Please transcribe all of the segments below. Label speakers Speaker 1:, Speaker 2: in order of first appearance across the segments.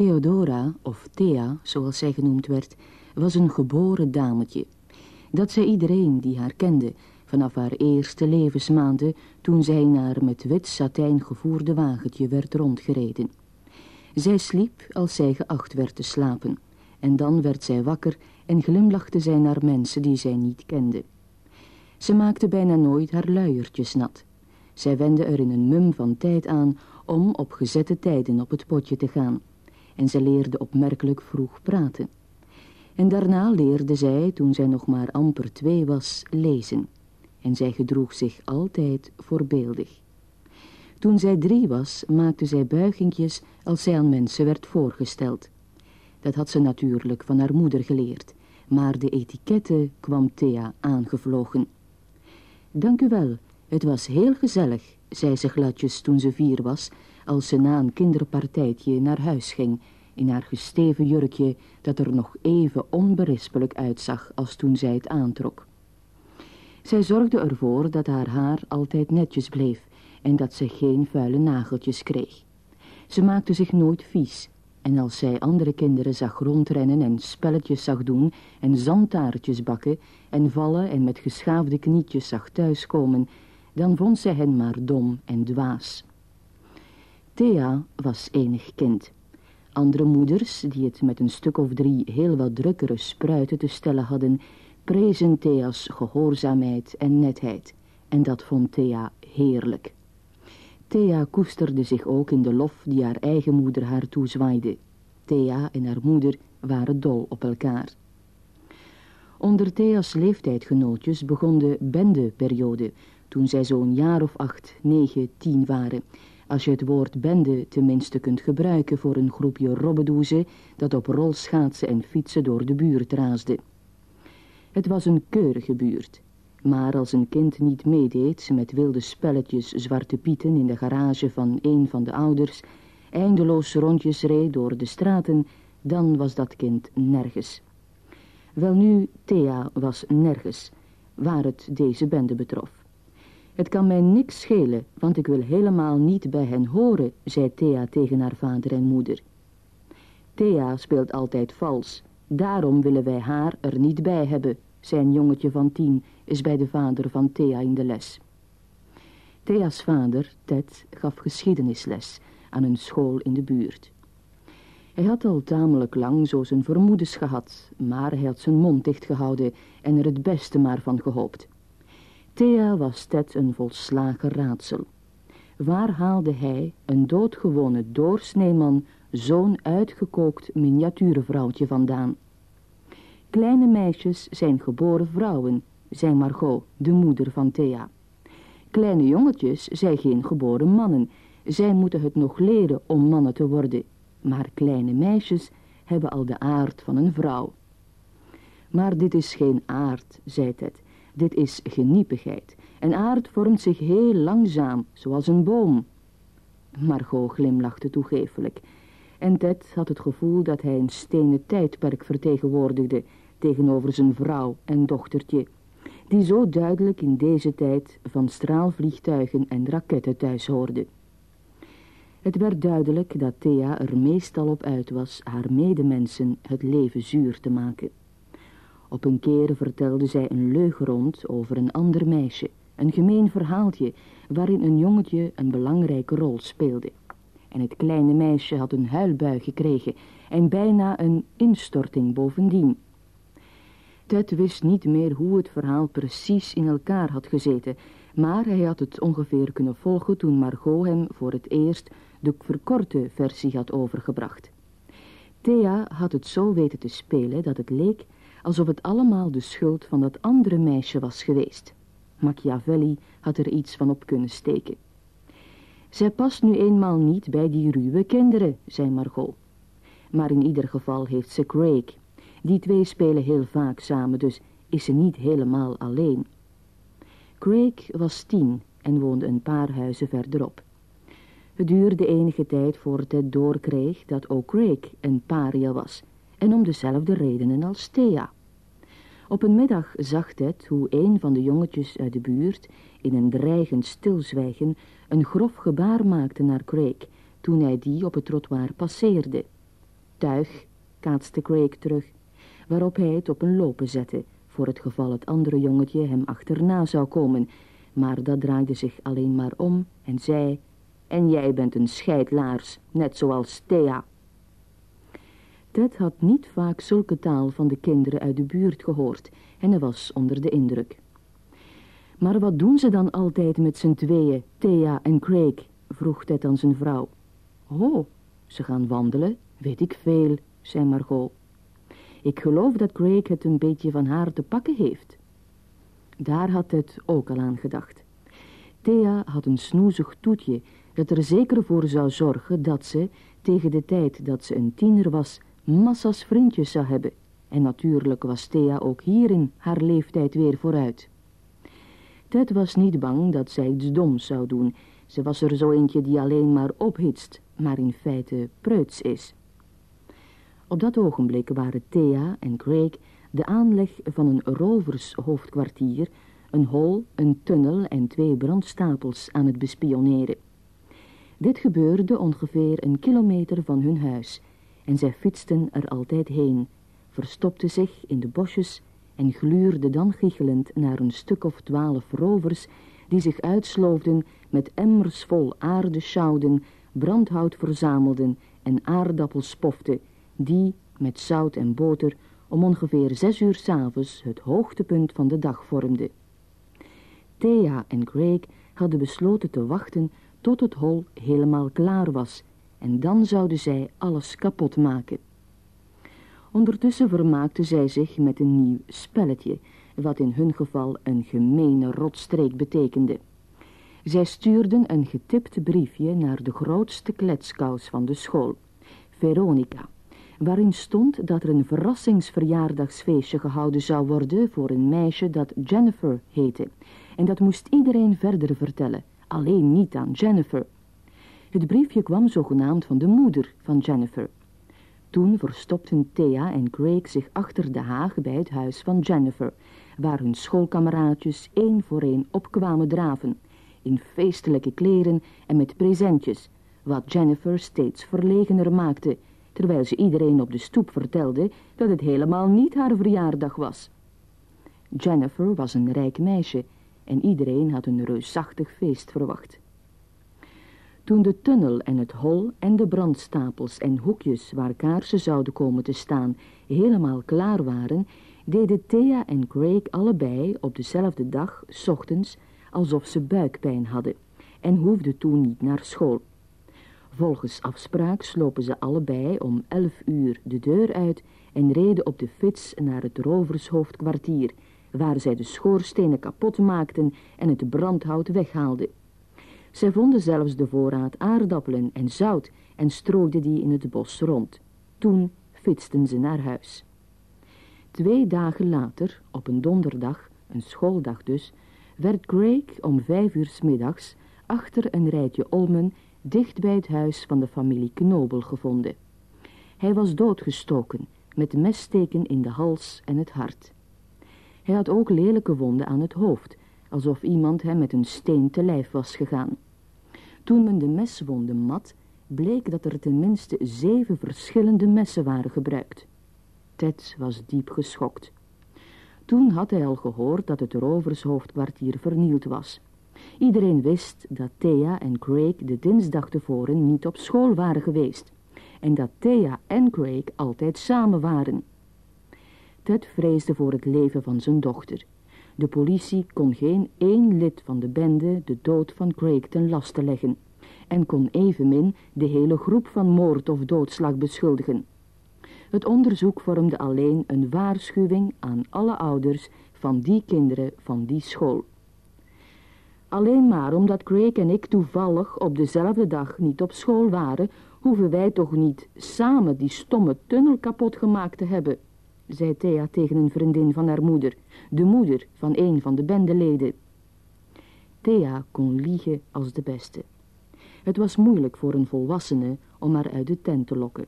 Speaker 1: Theodora, of Thea, zoals zij genoemd werd, was een geboren dametje. Dat zei iedereen die haar kende, vanaf haar eerste levensmaanden, toen zij naar met wit satijn gevoerde wagentje werd rondgereden. Zij sliep als zij geacht werd te slapen, en dan werd zij wakker en glimlachte zij naar mensen die zij niet kende. Ze maakte bijna nooit haar luiertjes nat. Zij wende er in een mum van tijd aan om op gezette tijden op het potje te gaan. En ze leerde opmerkelijk vroeg praten. En daarna leerde zij, toen zij nog maar amper twee was, lezen. En zij gedroeg zich altijd voorbeeldig. Toen zij drie was, maakte zij buigingjes als zij aan mensen werd voorgesteld. Dat had ze natuurlijk van haar moeder geleerd, maar de etikette kwam Thea aangevlogen. Dank u wel, het was heel gezellig, zei ze gladjes toen ze vier was, als ze na een kinderpartijtje naar huis ging, in haar gesteven jurkje dat er nog even onberispelijk uitzag als toen zij het aantrok. Zij zorgde ervoor dat haar haar altijd netjes bleef en dat ze geen vuile nageltjes kreeg. Ze maakte zich nooit vies en als zij andere kinderen zag rondrennen en spelletjes zag doen en zandtaartjes bakken en vallen en met geschaafde knietjes zag thuiskomen, dan vond zij hen maar dom en dwaas. Thea was enig kind. Andere moeders, die het met een stuk of drie heel wat drukkere spruiten te stellen hadden, prezen Thea's gehoorzaamheid en netheid. En dat vond Thea heerlijk. Thea koesterde zich ook in de lof die haar eigen moeder haar toezwaaide. Thea en haar moeder waren dol op elkaar. Onder Thea's leeftijdgenootjes begon de bendeperiode, toen zij zo'n jaar of acht, negen, tien waren. Als je het woord bende tenminste kunt gebruiken voor een groepje robbedoezen dat op rolschaatsen en fietsen door de buurt raasde. Het was een keurige buurt. Maar als een kind niet meedeed met wilde spelletjes zwarte pieten in de garage van een van de ouders, eindeloos rondjes reed door de straten, dan was dat kind nergens. Welnu, Thea was nergens, waar het deze bende betrof. Het kan mij niks schelen, want ik wil helemaal niet bij hen horen, zei Thea tegen haar vader en moeder. Thea speelt altijd vals, daarom willen wij haar er niet bij hebben, zijn jongetje van tien is bij de vader van Thea in de les. Thea's vader, Ted, gaf geschiedenisles aan een school in de buurt. Hij had al tamelijk lang zo zijn vermoedens gehad, maar hij had zijn mond dicht gehouden en er het beste maar van gehoopt. Thea was Ted een volslagen raadsel. Waar haalde hij, een doodgewone doorsneeman, zo'n uitgekookt miniatuurvrouwtje vandaan? Kleine meisjes zijn geboren vrouwen, zei Margot, de moeder van Thea. Kleine jongetjes zijn geen geboren mannen. Zij moeten het nog leren om mannen te worden. Maar kleine meisjes hebben al de aard van een vrouw. Maar dit is geen aard, zei Ted. Dit is geniepigheid. Een aard vormt zich heel langzaam, zoals een boom. Margot glimlachte toegeeflijk. En Ted had het gevoel dat hij een stenen tijdperk vertegenwoordigde tegenover zijn vrouw en dochtertje, die zo duidelijk in deze tijd van straalvliegtuigen en raketten thuis hoorde. Het werd duidelijk dat Thea er meestal op uit was haar medemensen het leven zuur te maken. Op een keer vertelde zij een leugen rond over een ander meisje, een gemeen verhaaltje waarin een jongetje een belangrijke rol speelde. En het kleine meisje had een huilbui gekregen en bijna een instorting bovendien. Ted wist niet meer hoe het verhaal precies in elkaar had gezeten, maar hij had het ongeveer kunnen volgen toen Margot hem voor het eerst de verkorte versie had overgebracht. Thea had het zo weten te spelen dat het leek alsof het allemaal de schuld van dat andere meisje was geweest. Machiavelli had er iets van op kunnen steken. Zij past nu eenmaal niet bij die ruwe kinderen, zei Margot. Maar in ieder geval heeft ze Craig. Die twee spelen heel vaak samen, dus is ze niet helemaal alleen. Craig was tien en woonde een paar huizen verderop. Het duurde enige tijd voordat het doorkreeg dat ook Craig een paria was en om dezelfde redenen als Thea. Op een middag zag Ted hoe een van de jongetjes uit de buurt in een dreigend stilzwijgen een grof gebaar maakte naar Craig toen hij die op het trottoir passeerde. tuig, kaatste Craig terug, waarop hij het op een lopen zette, voor het geval het andere jongetje hem achterna zou komen, maar dat draaide zich alleen maar om en zei, en jij bent een scheidlaars, net zoals Thea. Ted had niet vaak zulke taal van de kinderen uit de buurt gehoord en hij was onder de indruk. Maar wat doen ze dan altijd met z'n tweeën, Thea en Craig? vroeg Ted aan zijn vrouw. Oh, ze gaan wandelen, weet ik veel, zei Margot. Ik geloof dat Craig het een beetje van haar te pakken heeft. Daar had Ted ook al aan gedacht. Thea had een snoezig toetje dat er zeker voor zou zorgen dat ze, tegen de tijd dat ze een tiener was, massa's vriendjes zou hebben. En natuurlijk was Thea ook hierin haar leeftijd weer vooruit. Ted was niet bang dat zij iets doms zou doen. Ze was er zo eentje die alleen maar ophitst, maar in feite preuts is. Op dat ogenblik waren Thea en Craig de aanleg van een rovershoofdkwartier, een hol, een tunnel en twee brandstapels aan het bespioneren. Dit gebeurde ongeveer een kilometer van hun huis en zij fietsten er altijd heen, verstopten zich in de bosjes en gluurden dan giechelend naar een stuk of twaalf rovers die zich uitsloofden met emmers vol aarde sjouwden, brandhout verzamelden en aardappels poften, die, met zout en boter, om ongeveer zes uur s'avonds het hoogtepunt van de dag vormden. Thea en Craig hadden besloten te wachten tot het hol helemaal klaar was en dan zouden zij alles kapot maken. Ondertussen vermaakte zij zich met een nieuw spelletje, wat in hun geval een gemene rotstreek betekende. Zij stuurden een getipt briefje naar de grootste kletskous van de school, Veronica, waarin stond dat er een verrassingsverjaardagsfeestje gehouden zou worden voor een meisje dat Jennifer heette. En dat moest iedereen verder vertellen, alleen niet aan Jennifer. Het briefje kwam zogenaamd van de moeder van Jennifer. Toen verstopten Thea en Craig zich achter de haag bij het huis van Jennifer, waar hun schoolkameraadjes één voor één opkwamen draven, in feestelijke kleren en met presentjes, wat Jennifer steeds verlegener maakte, terwijl ze iedereen op de stoep vertelde dat het helemaal niet haar verjaardag was. Jennifer was een rijk meisje en iedereen had een reusachtig feest verwacht. Toen de tunnel en het hol en de brandstapels en hoekjes waar kaarsen zouden komen te staan helemaal klaar waren, deden Thea en Craig allebei op dezelfde dag, s ochtends, alsof ze buikpijn hadden en hoefden toen niet naar school. Volgens afspraak slopen ze allebei om elf uur de deur uit en reden op de fiets naar het rovershoofdkwartier, waar zij de schoorstenen kapot maakten en het brandhout weghaalden. Zij vonden zelfs de voorraad aardappelen en zout en strooiden die in het bos rond. Toen fietsten ze naar huis. Twee dagen later, op een donderdag, een schooldag dus, werd Craig om vijf uur s middags achter een rijtje olmen dicht bij het huis van de familie Knobel gevonden. Hij was doodgestoken, met messteken in de hals en het hart. Hij had ook lelijke wonden aan het hoofd, alsof iemand hem met een steen te lijf was gegaan. Toen men de meswonden mat, bleek dat er tenminste zeven verschillende messen waren gebruikt. Ted was diep geschokt. Toen had hij al gehoord dat het rovershoofdkwartier vernield was. Iedereen wist dat Thea en Craig de dinsdag tevoren niet op school waren geweest. En dat Thea en Craig altijd samen waren. Ted vreesde voor het leven van zijn dochter. De politie kon geen één lid van de bende de dood van Craig ten laste leggen en kon evenmin de hele groep van moord of doodslag beschuldigen. Het onderzoek vormde alleen een waarschuwing aan alle ouders van die kinderen van die school. Alleen maar omdat Craig en ik toevallig op dezelfde dag niet op school waren, hoeven wij toch niet samen die stomme tunnel kapot gemaakt te hebben, zei Thea tegen een vriendin van haar moeder, de moeder van een van de bendeleden. Thea kon liegen als de beste. Het was moeilijk voor een volwassene om haar uit de tent te lokken.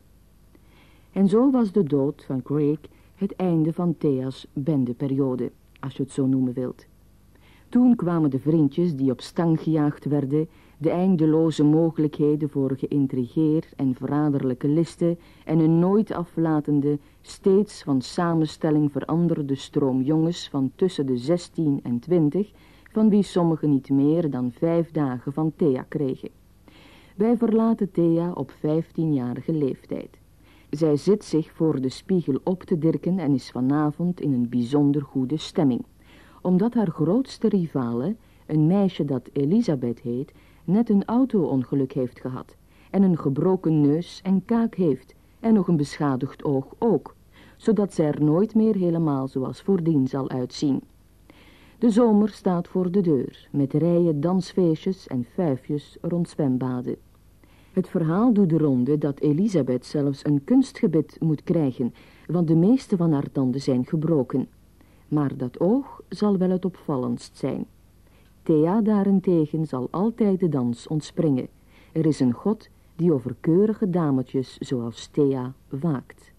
Speaker 1: En zo was de dood van Craig het einde van Thea's bendeperiode, als je het zo noemen wilt. Toen kwamen de vriendjes die op stang gejaagd werden, De eindeloze mogelijkheden voor geïntrigeer en verraderlijke listen en een nooit aflatende, steeds van samenstelling veranderde stroom jongens van tussen de 16 en 20, van wie sommigen niet meer dan vijf dagen van Thea kregen. Wij verlaten Thea op 15-jarige leeftijd. Zij zit zich voor de spiegel op te dirken en is vanavond in een bijzonder goede stemming. Omdat haar grootste rivale, een meisje dat Elisabeth heet, net een auto-ongeluk heeft gehad en een gebroken neus en kaak heeft en nog een beschadigd oog ook, zodat zij er nooit meer helemaal zoals voordien zal uitzien. De zomer staat voor de deur, met rijen dansfeestjes en fuifjes rond zwembaden. Het verhaal doet de ronde dat Elisabeth zelfs een kunstgebit moet krijgen, want de meeste van haar tanden zijn gebroken. Maar dat oog zal wel het opvallendst zijn. Thea daarentegen zal altijd de dans ontspringen. Er is een god die over keurige dametjes zoals Thea waakt.